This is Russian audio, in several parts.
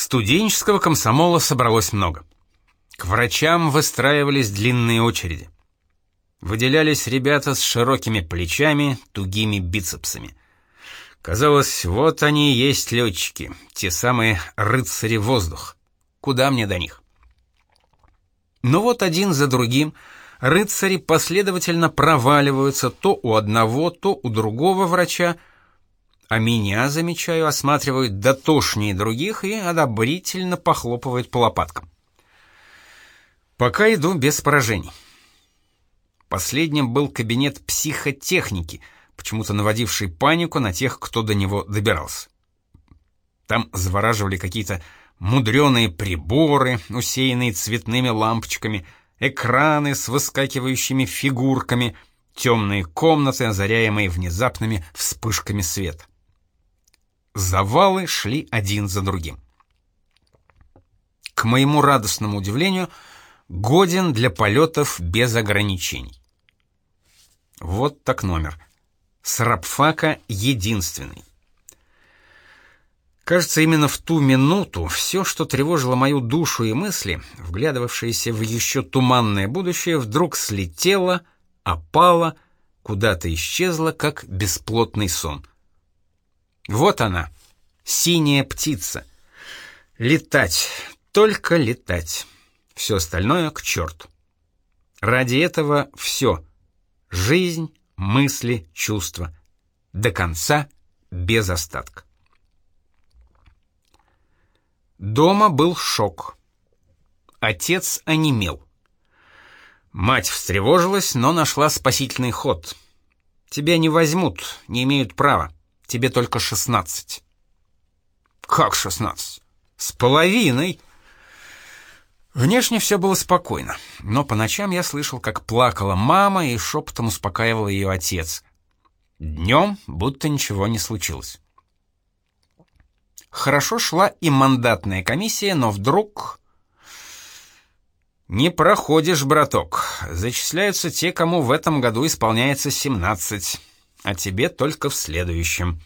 Студенческого комсомола собралось много. К врачам выстраивались длинные очереди. Выделялись ребята с широкими плечами, тугими бицепсами. Казалось, вот они и есть летчики, те самые рыцари воздух. Куда мне до них? Но вот один за другим рыцари последовательно проваливаются то у одного, то у другого врача, а меня, замечаю, осматривают дотошнее других и одобрительно похлопывают по лопаткам. Пока иду без поражений. Последним был кабинет психотехники — почему-то наводивший панику на тех, кто до него добирался. Там завораживали какие-то мудреные приборы, усеянные цветными лампочками, экраны с выскакивающими фигурками, темные комнаты, озаряемые внезапными вспышками света. Завалы шли один за другим. К моему радостному удивлению, годен для полетов без ограничений. Вот так номер — с рабфака единственный. Кажется, именно в ту минуту все, что тревожило мою душу и мысли, вглядывавшиеся в еще туманное будущее, вдруг слетело, опало, куда-то исчезло, как бесплотный сон. Вот она, синяя птица. Летать, только летать. Все остальное к черту. Ради этого все. Жизнь, мысли, чувства. До конца, без остатка. Дома был шок. Отец онемел. Мать встревожилась, но нашла спасительный ход. Тебя не возьмут, не имеют права. Тебе только шестнадцать. Как шестнадцать? С половиной. Внешне все было спокойно, но по ночам я слышал, как плакала мама и шепотом успокаивал ее отец. Днем будто ничего не случилось. Хорошо шла и мандатная комиссия, но вдруг... «Не проходишь, браток. Зачисляются те, кому в этом году исполняется 17, а тебе только в следующем».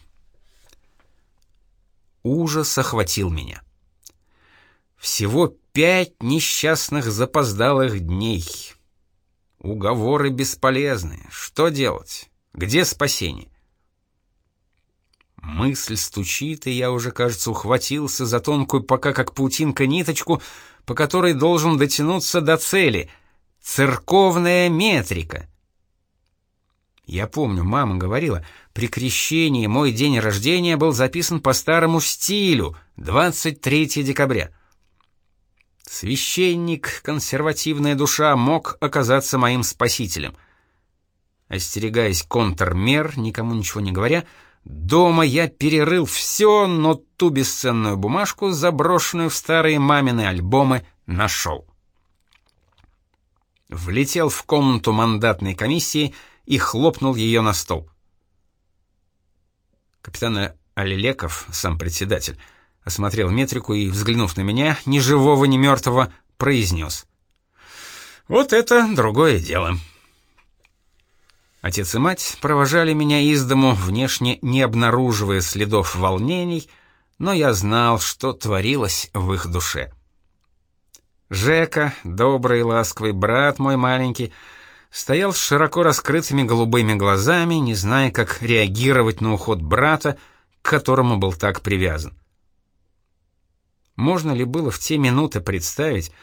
Ужас охватил меня. Всего Пять несчастных запоздалых дней. Уговоры бесполезны. Что делать? Где спасение? Мысль стучит, и я уже, кажется, ухватился за тонкую пока как паутинка ниточку, по которой должен дотянуться до цели. Церковная метрика. Я помню, мама говорила, при крещении мой день рождения был записан по старому стилю, 23 декабря. Священник, консервативная душа, мог оказаться моим спасителем. Остерегаясь контрмер, никому ничего не говоря, дома я перерыл все, но ту бесценную бумажку, заброшенную в старые мамины альбомы, нашел. Влетел в комнату мандатной комиссии и хлопнул ее на стол. Капитан Алилеков, сам председатель, осмотрел метрику и, взглянув на меня, ни живого, ни мертвого, произнес. «Вот это другое дело». Отец и мать провожали меня из дому, внешне не обнаруживая следов волнений, но я знал, что творилось в их душе. Жека, добрый и ласковый брат мой маленький, стоял с широко раскрытыми голубыми глазами, не зная, как реагировать на уход брата, к которому был так привязан. Можно ли было в те минуты представить,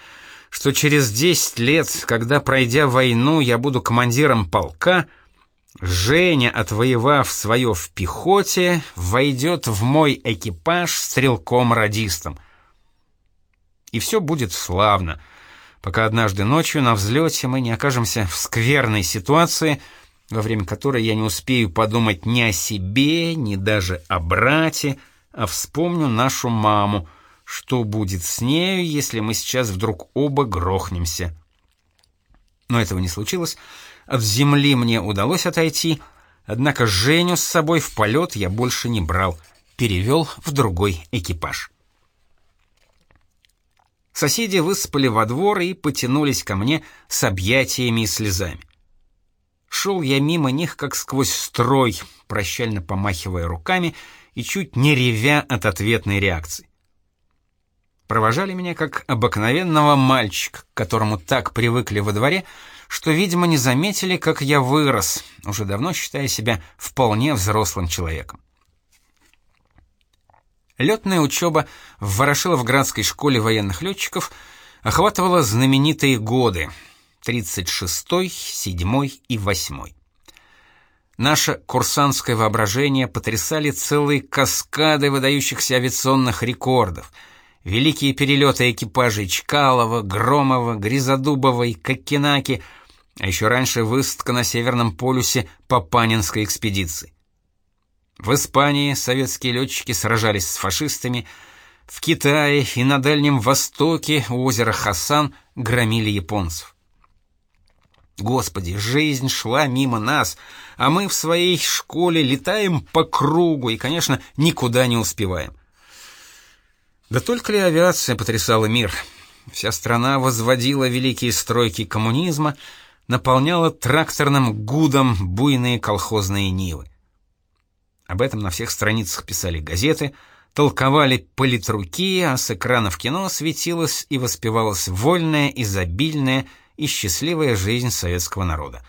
что через 10 лет, когда, пройдя войну, я буду командиром полка, Женя, отвоевав свое в пехоте, войдет в мой экипаж стрелком-радистом. И все будет славно, пока однажды ночью на взлете мы не окажемся в скверной ситуации, во время которой я не успею подумать ни о себе, ни даже о брате, а вспомню нашу маму — что будет с нею, если мы сейчас вдруг оба грохнемся. Но этого не случилось. От земли мне удалось отойти, однако Женю с собой в полет я больше не брал, перевел в другой экипаж. Соседи выспали во двор и потянулись ко мне с объятиями и слезами. Шел я мимо них, как сквозь строй, прощально помахивая руками и чуть не ревя от ответной реакции. провожали меня как обыкновенного мальчика, к которому так привыкли во дворе, что, видимо, не заметили, как я вырос, уже давно считая себя вполне взрослым человеком. Летная учеба в Ворошиловградской школе военных летчиков охватывала знаменитые годы 36-й, 7-й и 8-й. Наше курсантское воображение потрясали целые каскады выдающихся авиационных рекордов. Великие перелеты экипажей Чкалова, Громова, Гризодубова и Кокенаки, а еще раньше высадка на Северном полюсе по Панинской экспедиции. В Испании советские летчики сражались с фашистами, в Китае и на Дальнем Востоке у озера Хасан громили японцев. Господи, жизнь шла мимо нас, а мы в своей школе летаем по кругу и, конечно, никуда не успеваем. Да только ли авиация потрясала мир? Вся страна возводила великие стройки коммунизма, наполняла тракторным гудом буйные колхозные нивы. Об этом на всех страницах писали газеты, толковали политруки, а с экранов кино светилась и воспевалась вольная, изобильная и счастливая жизнь советского народа.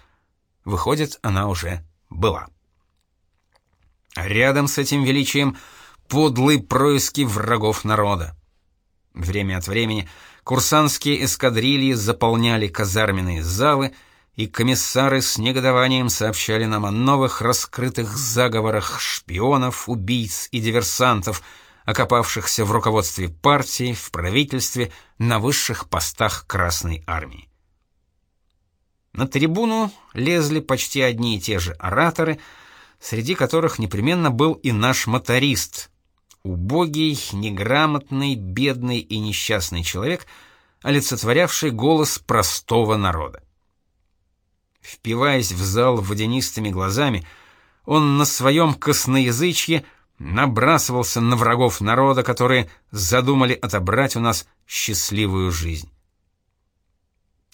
Выходит, она уже была. А рядом с этим величием подлые происки врагов народа. Время от времени курсантские эскадрильи заполняли казарменные залы, и комиссары с негодованием сообщали нам о новых раскрытых заговорах шпионов, убийц и диверсантов, окопавшихся в руководстве партии, в правительстве, на высших постах Красной армии. На трибуну лезли почти одни и те же ораторы, среди которых непременно был и наш моторист, убогий, неграмотный, бедный и несчастный человек, олицетворявший голос простого народа. Впиваясь в зал водянистыми глазами, он на своем косноязычье набрасывался на врагов народа, которые задумали отобрать у нас счастливую жизнь.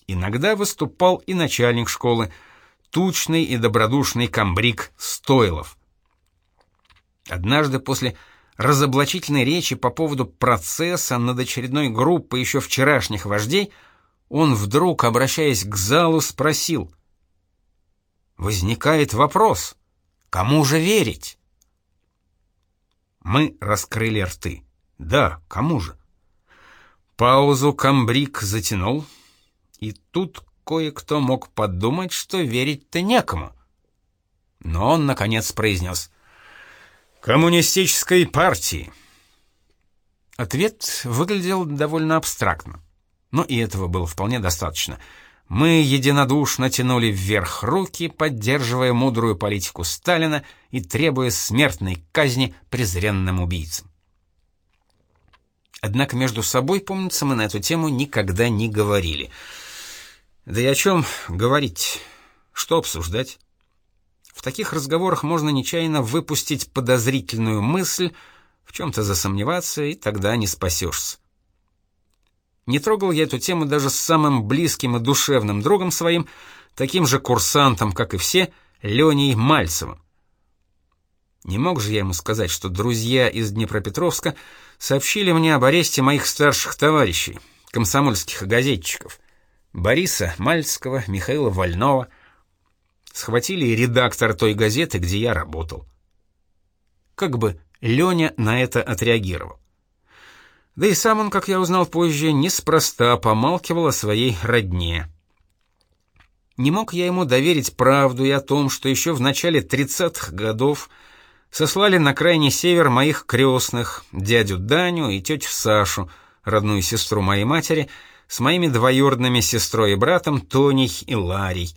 Иногда выступал и начальник школы, тучный и добродушный комбриг Стойлов. Однажды после разоблачительной речи по поводу процесса над очередной группой еще вчерашних вождей, он вдруг, обращаясь к залу, спросил: "Возникает вопрос: кому же верить?" Мы раскрыли рты. Да, кому же? Паузу комбриг затянул, и тут кое-кто мог подумать, что верить-то некому. Но он, наконец, произнес «Коммунистической партии». Ответ выглядел довольно абстрактно, но и этого было вполне достаточно. Мы единодушно тянули вверх руки, поддерживая мудрую политику Сталина и требуя смертной казни презренным убийцам. Однако между собой, помнится, мы на эту тему никогда не говорили — да и о чем говорить? Что обсуждать? В таких разговорах можно нечаянно выпустить подозрительную мысль, в чем-то засомневаться, и тогда не спасешься. Не трогал я эту тему даже с самым близким и душевным другом своим, таким же курсантом, как и все, Леней Мальцевым. Не мог же я ему сказать, что друзья из Днепропетровска сообщили мне об аресте моих старших товарищей, комсомольских газетчиков. Бориса Мальцкого, Михаила Вольнова. Схватили и редактор той газеты, где я работал. Как бы Леня на это отреагировал. Да и сам он, как я узнал позже, неспроста помалкивал о своей родне. Не мог я ему доверить правду и о том, что еще в начале 30-х годов сослали на крайний север моих крестных, дядю Даню и тетю Сашу, родную сестру моей матери, с моими двоюродными сестрой и братом Тоней и Ларей.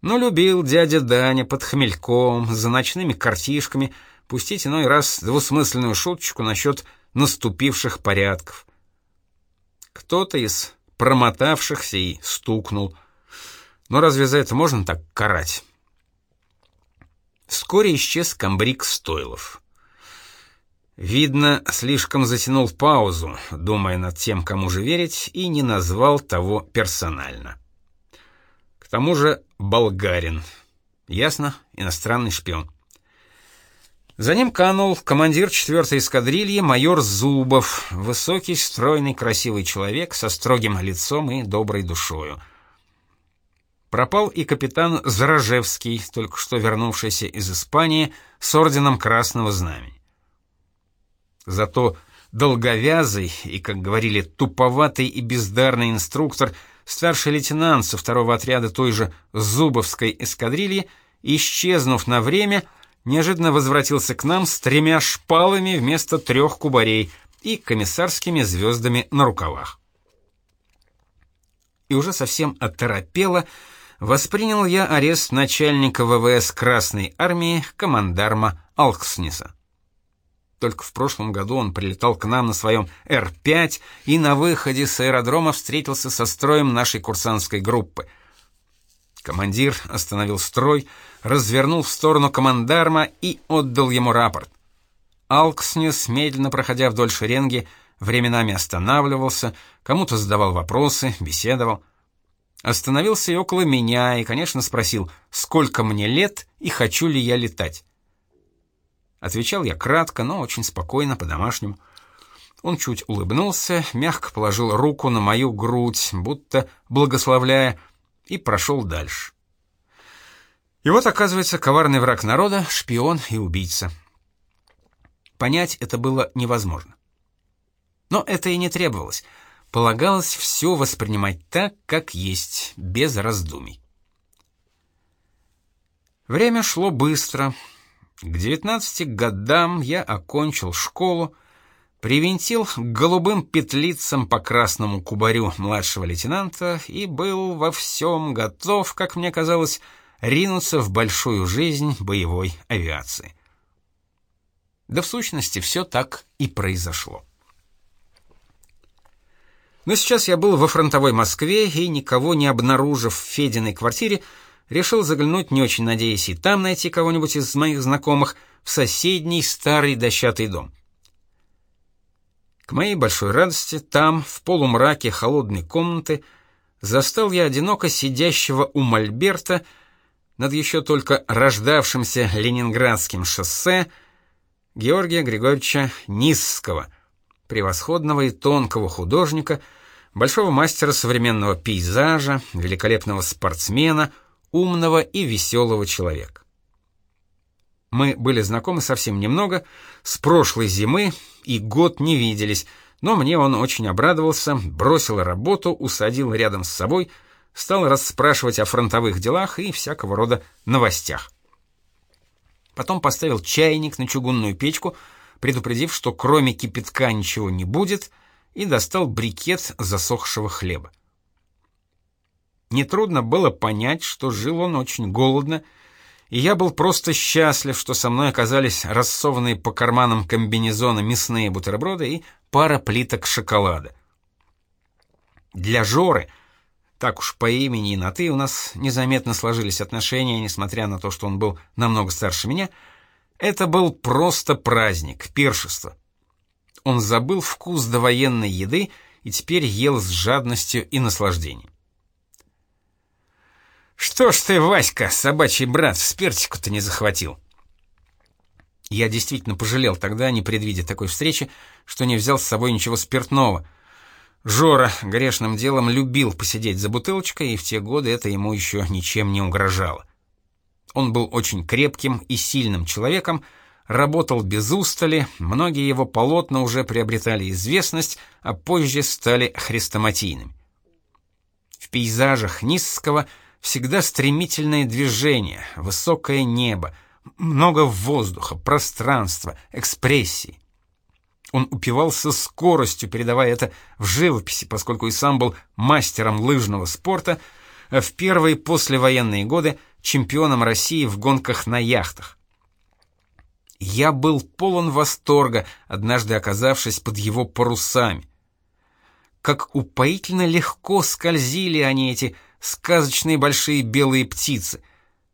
Но любил дядя Даня под хмельком, за ночными картишками, пустить иной раз двусмысленную шуточку насчет наступивших порядков. Кто-то из промотавшихся и стукнул. Но разве за это можно так карать? Вскоре исчез комбриг Стойлов. Видно, слишком затянул паузу, думая над тем, кому же верить, и не назвал того персонально. К тому же болгарин. Ясно, иностранный шпион. За ним канул командир 4-й эскадрильи майор Зубов, высокий, стройный, красивый человек со строгим лицом и доброй душою. Пропал и капитан Зарожевский, только что вернувшийся из Испании с орденом Красного Знамени. Зато долговязый и, как говорили, туповатый и бездарный инструктор, старший лейтенант со второго отряда той же Зубовской эскадрильи, исчезнув на время, — неожиданно возвратился к нам с тремя шпалами вместо трех кубарей и комиссарскими звездами на рукавах. И уже совсем оторопело воспринял я арест начальника ВВС Красной армии командарма Алкснеса. Только в прошлом году он прилетал к нам на своем Р-5 и на выходе с аэродрома встретился со строем нашей курсантской группы — Командир остановил строй, развернул в сторону командарма и отдал ему рапорт. Алкснес, медленно проходя вдоль шеренги, временами останавливался, кому-то задавал вопросы, беседовал. Остановился и около меня, и, конечно, спросил, сколько мне лет и хочу ли я летать. Отвечал я кратко, но очень спокойно, по-домашнему. Он чуть улыбнулся, мягко положил руку на мою грудь, будто благословляя, и прошел дальше. И вот, оказывается, коварный враг народа, шпион и убийца. Понять это было невозможно. Но это и не требовалось. Полагалось все воспринимать так, как есть, без раздумий. Время шло быстро. К 19 годам я окончил школу, привинтил к голубым петлицам по красному кубарю младшего лейтенанта и был во всем готов, как мне казалось, ринуться в большую жизнь боевой авиации. Да в сущности все так и произошло. Но сейчас я был во фронтовой Москве и, никого не обнаружив в Фединой квартире, решил заглянуть, не очень надеясь и там найти кого-нибудь из моих знакомых, в соседний старый дощатый дом. К моей большой радости, там, в полумраке холодной комнаты, застал я одиноко сидящего у мольберта над еще только рождавшимся Ленинградским шоссе Георгия Григорьевича Низского, превосходного и тонкого художника, большого мастера современного пейзажа, великолепного спортсмена, умного и веселого человека. Мы были знакомы совсем немного, с прошлой зимы, и год не виделись, но мне он очень обрадовался, бросил работу, усадил рядом с собой, стал расспрашивать о фронтовых делах и всякого рода новостях. Потом поставил чайник на чугунную печку, предупредив, что кроме кипятка ничего не будет, и достал брикет засохшего хлеба. Нетрудно было понять, что жил он очень голодно, и я был просто счастлив, что со мной оказались рассованные по карманам комбинезона мясные бутерброды и пара плиток шоколада. Для Жоры, так уж по имени и на «ты» у нас незаметно сложились отношения, несмотря на то, что он был намного старше меня, это был просто праздник, пиршество. Он забыл вкус довоенной еды и теперь ел с жадностью и наслаждением. «Что ж ты, Васька, собачий брат, спиртику-то не захватил?» Я действительно пожалел тогда, не предвидя такой встречи, что не взял с собой ничего спиртного. Жора грешным делом любил посидеть за бутылочкой, и в те годы это ему еще ничем не угрожало. Он был очень крепким и сильным человеком, работал без устали, многие его полотна уже приобретали известность, а позже стали хрестоматийными. В пейзажах Низского – всегда стремительное движение, высокое небо, много воздуха, пространства, экспрессии. Он упивался скоростью, передавая это в живописи, поскольку и сам был мастером лыжного спорта, а в первые послевоенные годы чемпионом России в гонках на яхтах. Я был полон восторга, однажды оказавшись под его парусами. Как упоительно легко скользили они эти сказочные большие белые птицы.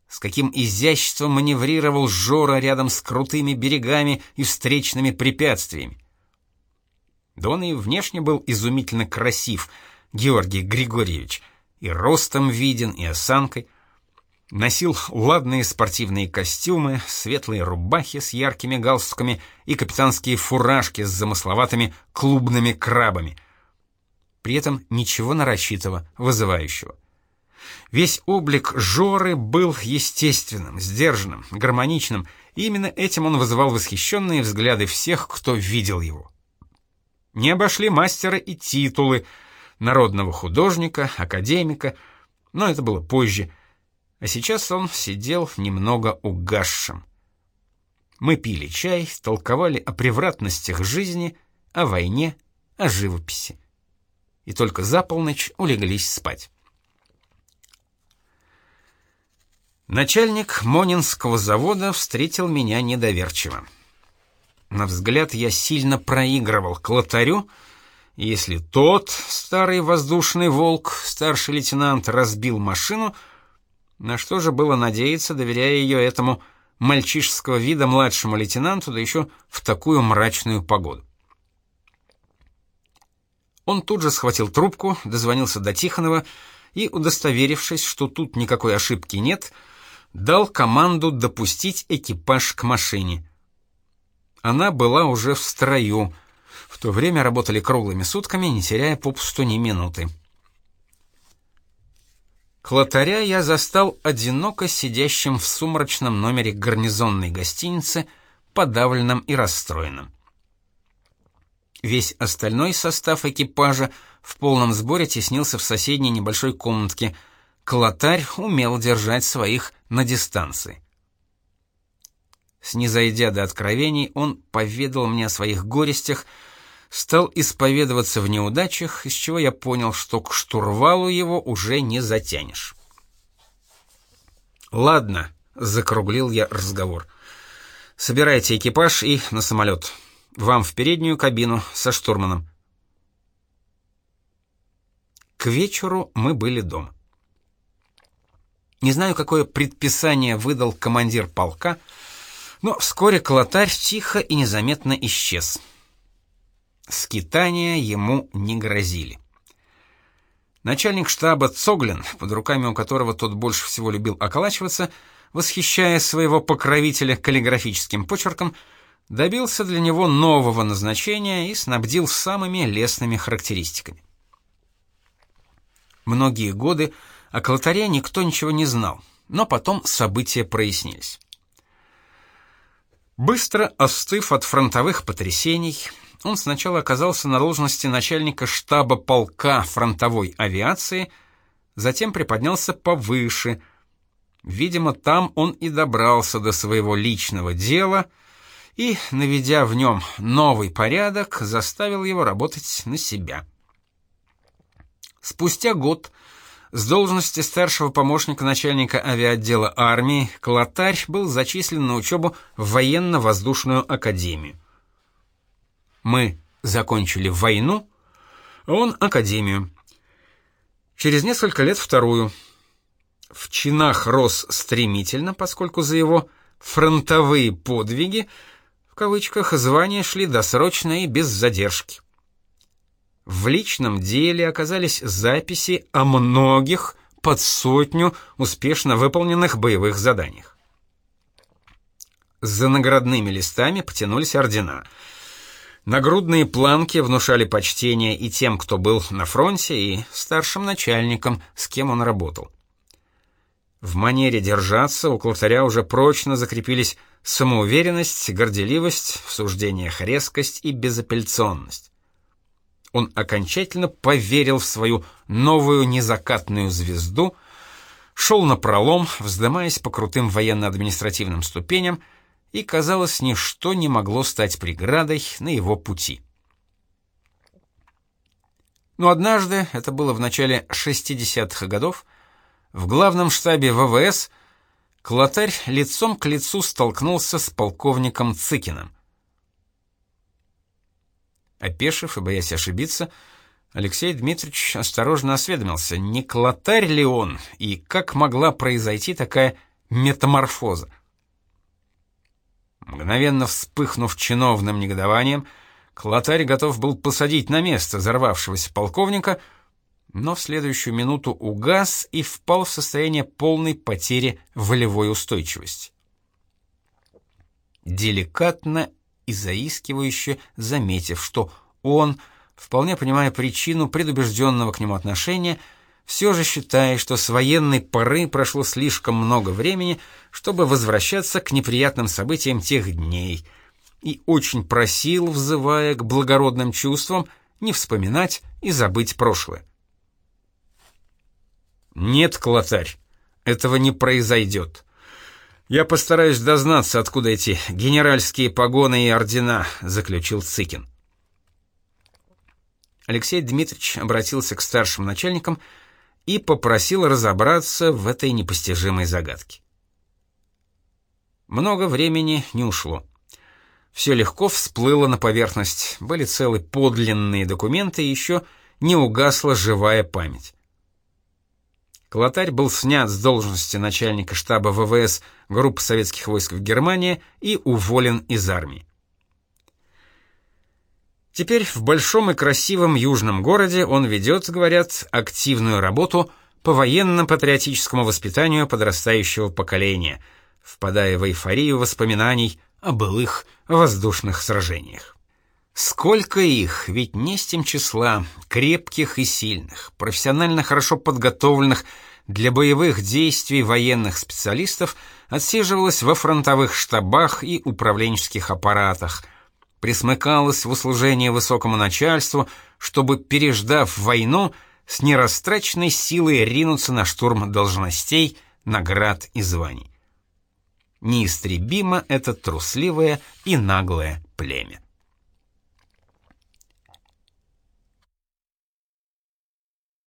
С каким изяществом маневрировал Жора рядом с крутыми берегами и встречными препятствиями. Да он и внешне был изумительно красив, Георгий Григорьевич, и ростом виден, и осанкой. Носил ладные спортивные костюмы, светлые рубахи с яркими галстуками и капитанские фуражки с замысловатыми клубными крабами. При этом ничего нарочитого, вызывающего. Весь облик Жоры был естественным, сдержанным, гармоничным, и именно этим он вызывал восхищенные взгляды всех, кто видел его. Не обошли мастера и титулы народного художника, академика, но это было позже, а сейчас он сидел немного угасшим. Мы пили чай, толковали о превратностях жизни, о войне, о живописи. И только за полночь улеглись спать. Начальник Монинского завода встретил меня недоверчиво. На взгляд я сильно проигрывал к лотарю, если тот, старый воздушный волк, старший лейтенант, разбил машину, на что же было надеяться, доверяя ее этому мальчишеского вида младшему лейтенанту, да еще в такую мрачную погоду. Он тут же схватил трубку, дозвонился до Тихонова и, удостоверившись, что тут никакой ошибки нет, — дал команду допустить экипаж к машине. Она была уже в строю. В то время работали круглыми сутками, не теряя попусту ни минуты. Клотаря я застал одиноко сидящим в сумрачном номере гарнизонной гостиницы, подавленным и расстроенным. Весь остальной состав экипажа в полном сборе теснился в соседней небольшой комнатке — Клотарь умел держать своих на дистанции. Снизойдя до откровений, он поведал мне о своих горестях, стал исповедоваться в неудачах, из чего я понял, что к штурвалу его уже не затянешь. «Ладно», — закруглил я разговор. «Собирайте экипаж и на самолет. Вам в переднюю кабину со штурманом». К вечеру мы были дома. Не знаю, какое предписание выдал командир полка, но вскоре Клотарь тихо и незаметно исчез. Скитания ему не грозили. Начальник штаба Цоглин, под руками у которого тот больше всего любил околачиваться, восхищая своего покровителя каллиграфическим почерком, добился для него нового назначения и снабдил самыми лестными характеристиками. Многие годы о Клотаре никто ничего не знал, но потом события прояснились. Быстро остыв от фронтовых потрясений, он сначала оказался на должности начальника штаба полка фронтовой авиации, затем приподнялся повыше. Видимо, там он и добрался до своего личного дела и, наведя в нем новый порядок, заставил его работать на себя. Спустя год с должности старшего помощника начальника авиаотдела армии Клотарь был зачислен на учебу в военно-воздушную академию. Мы закончили войну, а он академию. Через несколько лет вторую. В чинах рос стремительно, поскольку за его фронтовые подвиги в кавычках звания шли досрочно и без задержки. В личном деле оказались записи о многих под сотню успешно выполненных боевых заданиях. За наградными листами потянулись ордена. Нагрудные планки внушали почтение и тем, кто был на фронте, и старшим начальникам, с кем он работал. В манере держаться у Клавтаря уже прочно закрепились самоуверенность, горделивость, в суждениях резкость и безапелляционность он окончательно поверил в свою новую незакатную звезду, шел на пролом, вздымаясь по крутым военно-административным ступеням, и, казалось, ничто не могло стать преградой на его пути. Но однажды, это было в начале 60-х годов, в главном штабе ВВС Клотарь лицом к лицу столкнулся с полковником Цыкиным. Опешив и боясь ошибиться, Алексей Дмитриевич осторожно осведомился, не клотарь ли он и как могла произойти такая метаморфоза. Мгновенно вспыхнув чиновным негодованием, Клотарь готов был посадить на место взорвавшегося полковника, но в следующую минуту угас и впал в состояние полной потери волевой устойчивости. Деликатно и заискивающе заметив, что он, вполне понимая причину предубежденного к нему отношения, все же считая, что с военной поры прошло слишком много времени, чтобы возвращаться к неприятным событиям тех дней, и очень просил, взывая к благородным чувствам, не вспоминать и забыть прошлое. «Нет, Клотарь, этого не произойдет. Я постараюсь дознаться, откуда эти генеральские погоны и ордена», — заключил Цыкин. Алексей Дмитриевич обратился к старшим начальникам и попросил разобраться в этой непостижимой загадке. Много времени не ушло. Все легко всплыло на поверхность, были целы подлинные документы, и еще не угасла живая память. Колотарь был снят с должности начальника штаба ВВС группы советских войск в Германии и уволен из армии. Теперь в большом и красивом южном городе он ведет, говорят, активную работу по военно-патриотическому воспитанию подрастающего поколения, впадая в эйфорию воспоминаний о былых воздушных сражениях. Сколько их, ведь не с тем числа, крепких и сильных, профессионально хорошо подготовленных для боевых действий военных специалистов отсиживалось во фронтовых штабах и управленческих аппаратах, присмыкалось в услужение высокому начальству, чтобы, переждав войну, с нерастраченной силой ринуться на штурм должностей, наград и званий. Неистребимо это трусливое и наглое племя.